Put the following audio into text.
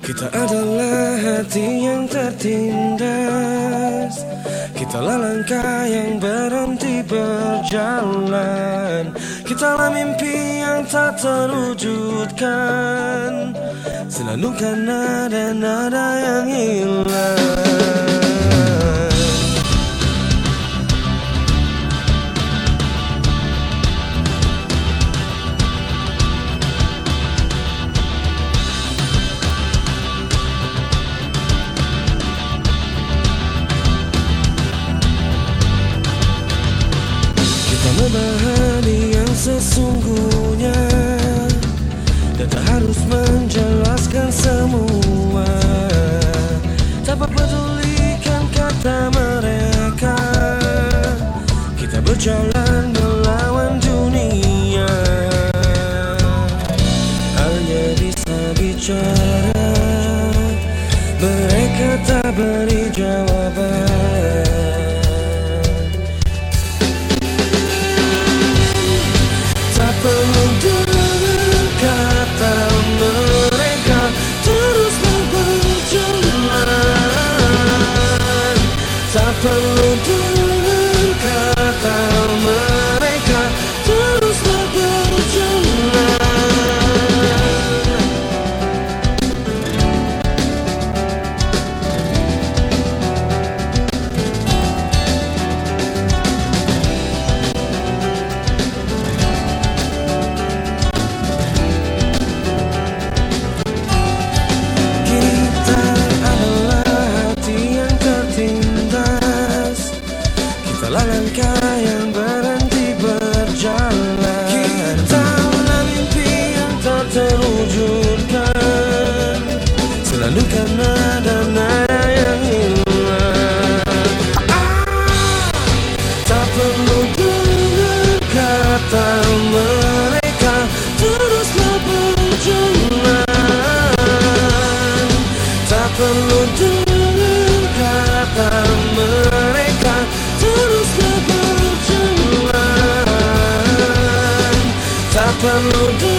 Kita adalah hati yang tertindas. Kitalah langkah yang berhenti berjalan. Kitalah mimpi yang tak terwujudkan. Selalu kan ada nada yang hilang memahami yang sesungguhnya Dan tak harus menjelaskan semua. Tak pedulikan kata mereka. Kita berjalan melawan dunia. Hanya bisa bicara. Mereka tak beri jawaban langkah Selalu karena dana yang hilang Tak perlu dengar kata mereka Teruslah berjalan. Tak perlu dengar kata mereka perlu dengar kata mereka Teruslah